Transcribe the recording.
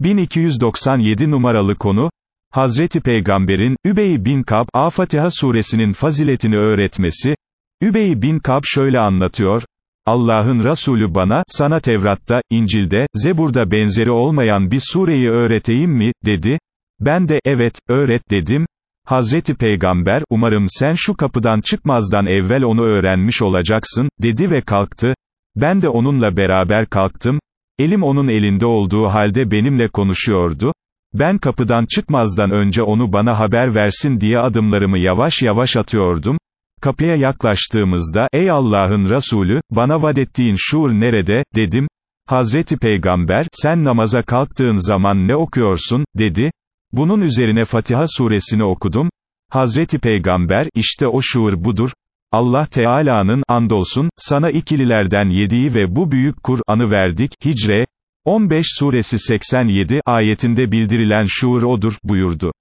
1297 numaralı konu, Hazreti Peygamber'in, Übey bin Kab, A Fatiha suresinin faziletini öğretmesi, Übey bin Kab şöyle anlatıyor, Allah'ın Resulü bana, sana Tevrat'ta, İncil'de, Zebur'da benzeri olmayan bir sureyi öğreteyim mi, dedi, ben de, evet, öğret dedim, Hazreti Peygamber, umarım sen şu kapıdan çıkmazdan evvel onu öğrenmiş olacaksın, dedi ve kalktı, ben de onunla beraber kalktım, elim onun elinde olduğu halde benimle konuşuyordu, ben kapıdan çıkmazdan önce onu bana haber versin diye adımlarımı yavaş yavaş atıyordum, kapıya yaklaştığımızda, ey Allah'ın Resulü, bana vaad ettiğin şuur nerede, dedim, Hazreti Peygamber, sen namaza kalktığın zaman ne okuyorsun, dedi, bunun üzerine Fatiha suresini okudum, Hazreti Peygamber, işte o şuur budur, Allah Teala'nın, andolsun, sana ikililerden yediği ve bu büyük Kur'an'ı verdik, Hicre, 15 suresi 87 ayetinde bildirilen şuur odur, buyurdu.